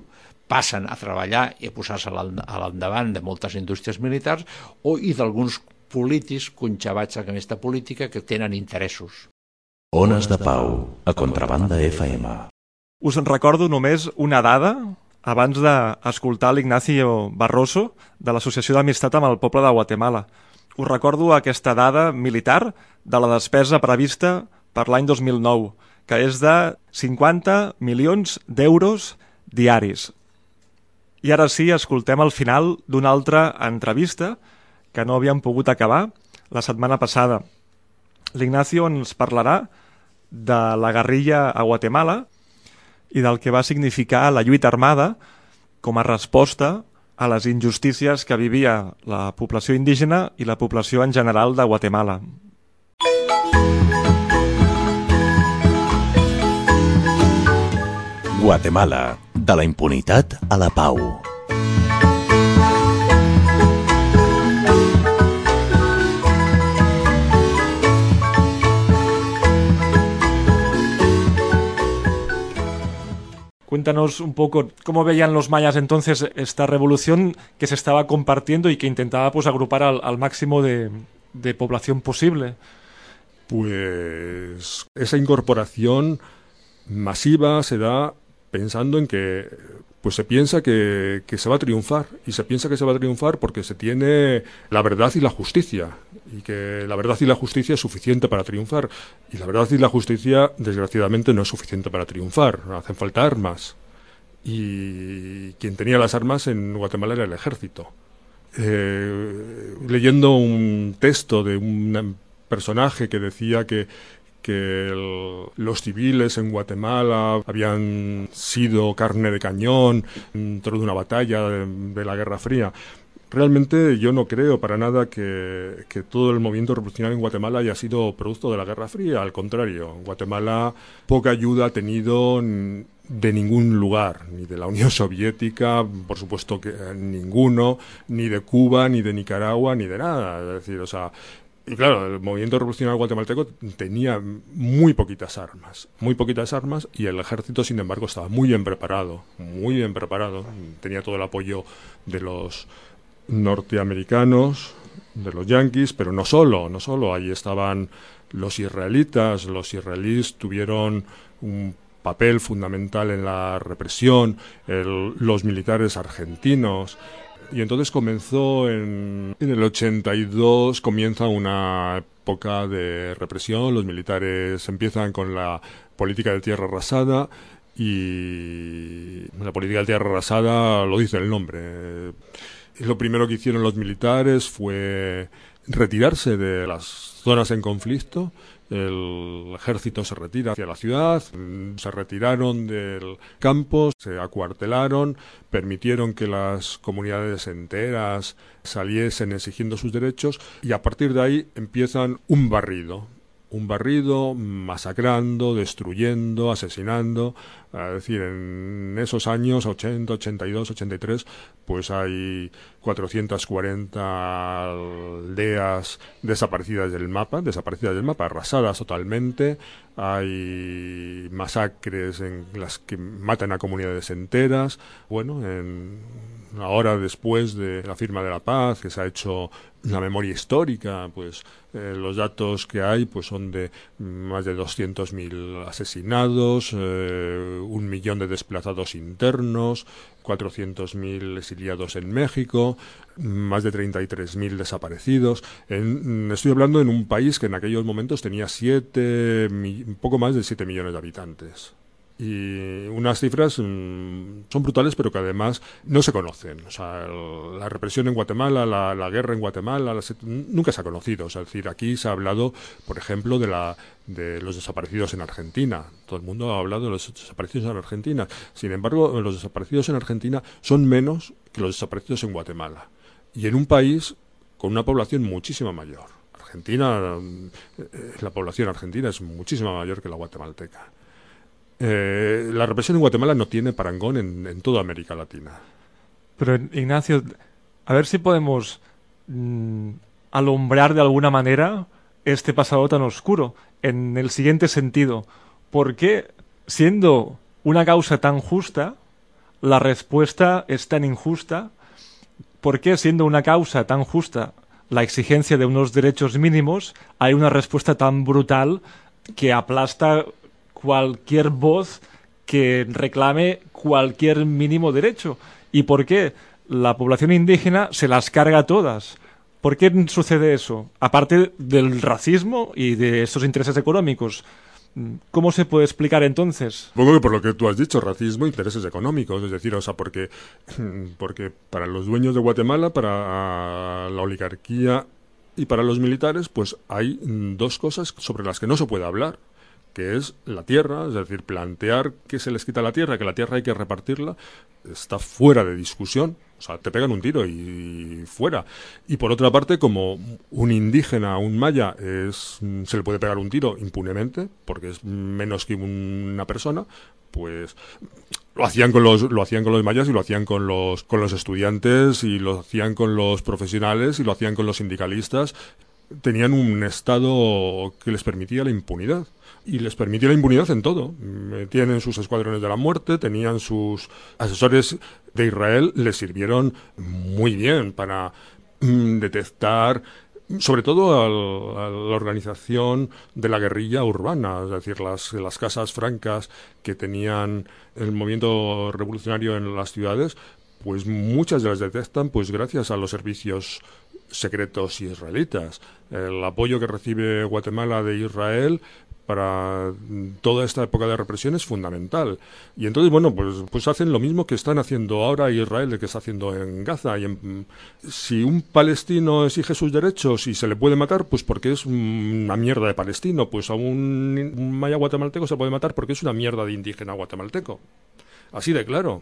passen a treballar i a posar-se a l'endavant de moltes indústries militars, o i d'alguns polítics conxabats amb aquesta política que tenen interessos. Ones de Pau, a Contrabanda FM. Us en recordo només una dada abans d'escoltar l'Ignacio Barroso de l'Associació d'Amistat amb el Poble de Guatemala. Us recordo aquesta dada militar de la despesa prevista per l'any 2009, que és de 50 milions d'euros diaris. I ara sí, escoltem el final d'una altra entrevista que no havíem pogut acabar la setmana passada. L'Ignacio ens parlarà de la guerrilla a Guatemala i del que va significar la lluita armada com a resposta a les injustícies que vivia la població indígena i la població en general de Guatemala. Guatemala, de la impunitat a la pau. Cuéntanos un poco cómo veían los mayas entonces esta revolución que se estaba compartiendo y que intentaba pues agrupar al, al máximo de, de población posible. Pues esa incorporación masiva se da pensando en que pues se piensa que, se va a triunfar y se piensa que se va a triunfar porque se tiene la verdad y la justicia y que la verdad y la justicia es suficiente para triunfar y la verdad y la justicia desgraciadamente no es suficiente para triunfar hacen falta armas y quien tenía las armas en Guatemala era el ejército. Eh, leyendo un texto de un personaje que decía que que el, los civiles en Guatemala habían sido carne de cañón dentro de una batalla de, de la Guerra Fría. Realmente yo no creo para nada que, que, todo el movimiento revolucionario en Guatemala haya sido producto de la Guerra Fría. Al contrario, Guatemala poca ayuda ha tenido de ningún lugar, ni de la Unión Soviética, por supuesto que ninguno, ni de Cuba, ni de Nicaragua, ni de nada. Es decir, o sea, y claro, el movimiento revolucionario guatemalteco tenía muy poquitas armas, muy poquitas armas, y el ejército, sin embargo, estaba muy bien preparado, muy bien preparado. Tenía todo el apoyo de los norteamericanos, de los yanquis, pero no solo, no solo. Ahí estaban los israelitas, los israelíes tuvieron un papel fundamental en la represión, el, los militares argentinos, y entonces comenzó en, en el 82, comienza una época de represión, los militares empiezan con la política de tierra arrasada y la política de tierra arrasada lo dice el nombre. Lo primero que hicieron los militares fue retirarse de las zonas en conflicto el ejército se retira hacia la ciudad, se retiraron del campo, se acuartelaron, permitieron que las comunidades enteras saliesen exigiendo sus derechos y a partir de ahí empiezan un barrido, un barrido masacrando, destruyendo, asesinando. Es decir, en esos años 80, 82, 83, pues hay 440 aldeas desaparecidas del mapa, desaparecidas del mapa, arrasadas totalmente. Hay masacres en las que matan a comunidades enteras. Bueno, en, ahora después de la firma de la paz, que se ha hecho la memoria histórica, pues eh, los datos que hay pues son de más de 200.000 asesinados, eh, un millón de desplazados internos, 400.000 exiliados en México, más de 33.000 desaparecidos. En, estoy hablando en un país que en aquellos momentos tenía siete, un poco más de 7 millones de habitantes y unas cifras mm, son brutales pero que además no se conocen. O sea, la represión en Guatemala, la, guerra en Guatemala, nunca se ha conocido. es decir, aquí se ha hablado, por ejemplo, de, la, de los desaparecidos en Argentina. Todo el mundo ha hablado de los desaparecidos en Argentina. Sin embargo, los desaparecidos en Argentina son menos que los desaparecidos en Guatemala. Y en un país con una población muchísimo mayor. Argentina, eh, la población argentina es muchísimo mayor que la guatemalteca. Eh, la represión en Guatemala no tiene parangón en, toda América Latina. Pero, Ignacio, a ver si podemos mm, alumbrar de alguna manera este pasado tan oscuro, en el siguiente sentido. ¿Por qué, siendo una causa tan justa, la respuesta es tan injusta? ¿Por qué, siendo una causa tan justa, la exigencia de unos derechos mínimos, hay una respuesta tan brutal que aplasta cualquier voz que reclame cualquier mínimo derecho. ¿Y por qué? La población indígena se las carga todas. ¿Por qué sucede eso? Aparte del racismo y de estos intereses económicos. ¿Cómo se puede explicar entonces? Que por lo que tú has dicho, racismo, intereses económicos, es decir, o sea, porque, porque para los dueños de Guatemala, para la oligarquía y para los militares, pues hay dos cosas sobre las que no se puede hablar que es la tierra, es decir, plantear que se les quita la tierra, que la tierra hay que repartirla, está fuera de discusión. O sea, te pegan un tiro y fuera. Y por otra parte, como un indígena, un maya, es, se le puede pegar un tiro impunemente, porque es menos que una persona, pues lo hacían con los lo hacían con los mayas y lo hacían con los con los estudiantes y lo hacían con los profesionales y lo hacían con los sindicalistas tenían un estado que les permitía la impunidad y les permitió la impunidad en todo. Tienen sus escuadrones de la muerte, tenían sus asesores de Israel, les sirvieron muy bien para mm, detectar sobre todo a la organización de la guerrilla urbana, es decir, las, las casas francas que tenían el movimiento revolucionario en las ciudades, pues muchas de las detectan pues gracias a los servicios secretos israelitas. El apoyo que recibe Guatemala de Israel para toda esta época de represión es fundamental. Y entonces, bueno, pues, pues hacen lo mismo que están haciendo ahora Israel, de que está haciendo en Gaza. Y si un palestino exige sus derechos y se le puede matar, pues porque es una mierda de palestino. Pues a un, un maya guatemalteco se puede matar porque es una mierda de indígena guatemalteco. Así de claro.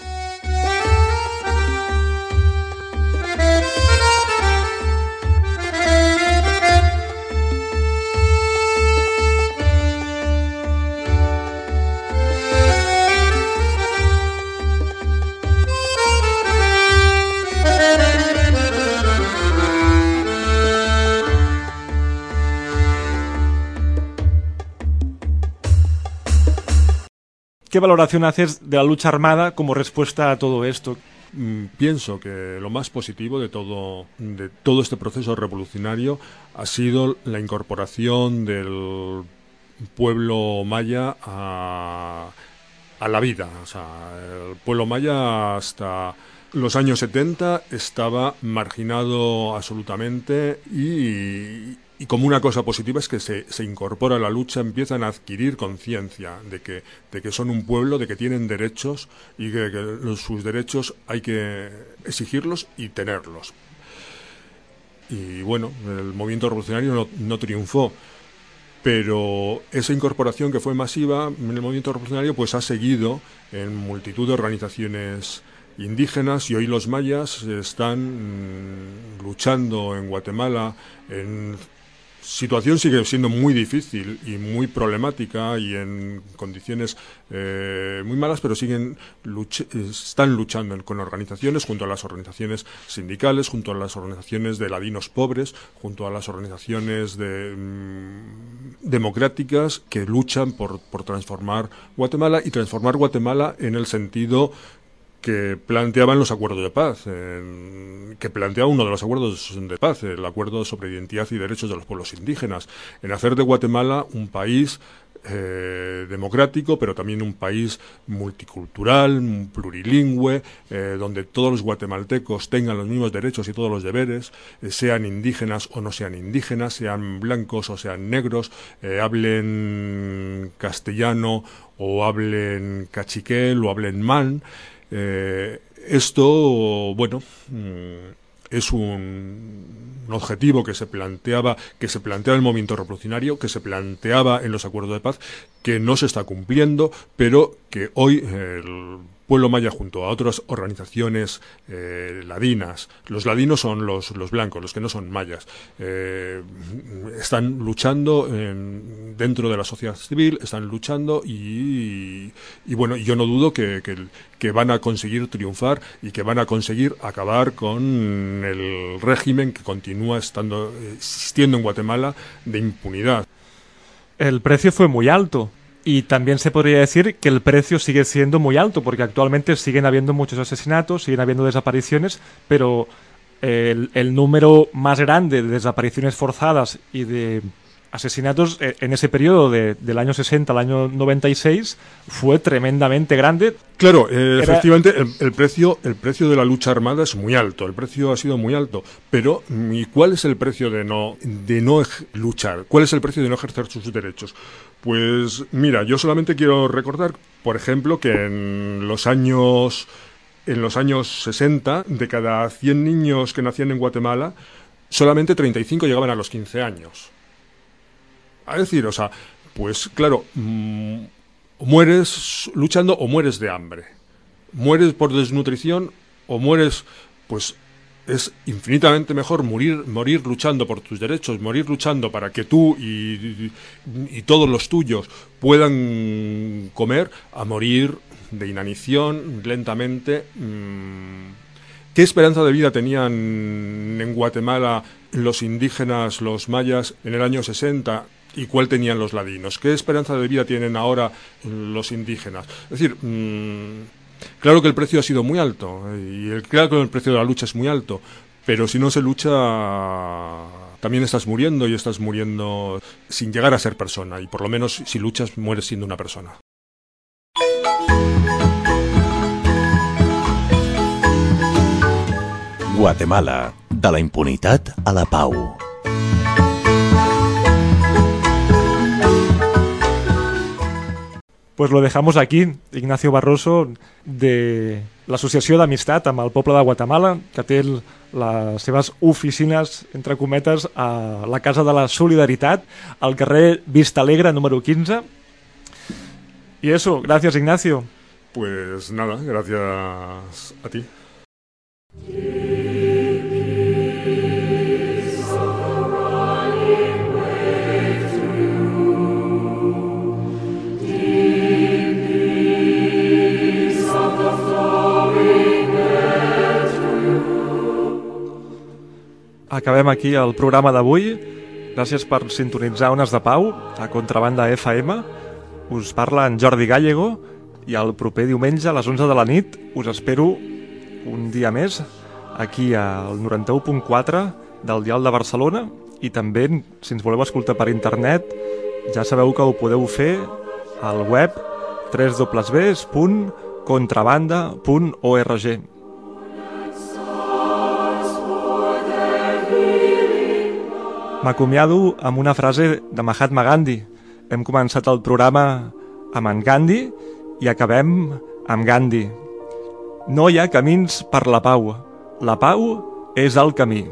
¿Qué valoración haces de la lucha armada como respuesta a todo esto? Mm, pienso que lo más positivo de todo, de todo este proceso revolucionario ha sido la incorporación del pueblo maya a, a la vida. O sea, el pueblo maya hasta los años 70 estaba marginado absolutamente y, y como una cosa positiva es que se, se, incorpora a la lucha, empiezan a adquirir conciencia de que, de que son un pueblo, de que tienen derechos y que, sus derechos hay que exigirlos y tenerlos. Y bueno, el movimiento revolucionario no, no triunfó, pero esa incorporación que fue masiva en el movimiento revolucionario pues ha seguido en multitud de organizaciones indígenas y hoy los mayas están mm, luchando en Guatemala en situación sigue siendo muy difícil y muy problemática y en condiciones eh, muy malas, pero siguen están luchando con organizaciones, junto a las organizaciones sindicales, junto a las organizaciones de ladinos pobres, junto a las organizaciones de, mm, democráticas que luchan por, por transformar Guatemala y transformar Guatemala en el sentido que planteaban los acuerdos de paz, que planteaba uno de los acuerdos de paz, el acuerdo sobre identidad y derechos de los pueblos indígenas, en hacer de Guatemala un país eh, democrático, pero también un país multicultural, plurilingüe, eh, donde todos los guatemaltecos tengan los mismos derechos y todos los deberes, eh, sean indígenas o no sean indígenas, sean blancos o sean negros, hablen castellano o hablen cachiquel o hablen man. Eh, esto, bueno, mm, es un, objetivo que se planteaba, que se planteaba el movimiento revolucionario, que se planteaba en los acuerdos de paz, que no se está cumpliendo, pero que hoy el pueblo maya junto a otras organizaciones eh, ladinas, los ladinos son los, los, blancos, los que no son mayas, eh, están luchando dentro de la sociedad civil, están luchando y, bueno, yo no dudo que, que, van a conseguir triunfar y que van a conseguir acabar con el régimen que continúa estando existiendo en Guatemala de impunidad. El precio fue muy alto y también se podría decir que el precio sigue siendo muy alto, porque actualmente siguen habiendo muchos asesinatos, siguen habiendo desapariciones, pero el, el número más grande de desapariciones forzadas y de asesinatos eh, en ese periodo de, del año 60 al año 96 fue tremendamente grande. Claro, eh, efectivamente el, precio, el precio de la lucha armada es muy alto, el precio ha sido muy alto, pero ¿y cuál es el precio de no, de no luchar? ¿Cuál es el precio de no ejercer sus derechos? Pues mira, yo solamente quiero recordar, por ejemplo, que en los años en los años 60, de cada 100 niños que nacían en Guatemala, solamente 35 llegaban a los 15 años. A decir, o sea, pues claro, mm, mueres luchando o mueres de hambre. Mueres por desnutrición o mueres, pues es infinitamente mejor morir, morir luchando por tus derechos, morir luchando para que tú y, todos los tuyos puedan comer, a morir de inanición lentamente. Mm, ¿Qué esperanza de vida tenían en Guatemala los indígenas, los mayas, en el año 60 y cuál tenían los ladinos. ¿Qué esperanza de vida tienen ahora los indígenas? Es decir, mm, claro que el precio ha sido muy alto y el, claro que el precio de la lucha es muy alto, pero si no se lucha también estás muriendo y estás muriendo sin llegar a ser persona y por lo menos si luchas mueres siendo una persona. Guatemala, de la impunidad a la pau. Pues lo dejamos aquí. Ignacio Barroso, de l'Associació d'Amistat amb el poble de Guatemala, que té les seves oficines, entre cometes, a la Casa de la Solidaritat, al carrer Vista Alegre, número 15. Y eso, gracias Ignacio. Pues nada, gracias a ti. Acabem aquí el programa d'avui. Gràcies per sintonitzar Ones de Pau, a Contrabanda FM. Us parla en Jordi Gallego i el proper diumenge a les 11 de la nit us espero un dia més aquí al 91.4 del Dial de Barcelona i també, si ens voleu escoltar per internet, ja sabeu que ho podeu fer al web www.contrabanda.org. M'acomiado amb una frase de Mahatma Gandhi. Hem començat el programa amb en Gandhi i acabem amb Gandhi. No hi ha camins per la pau. La pau és el camí.